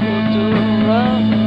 You to love.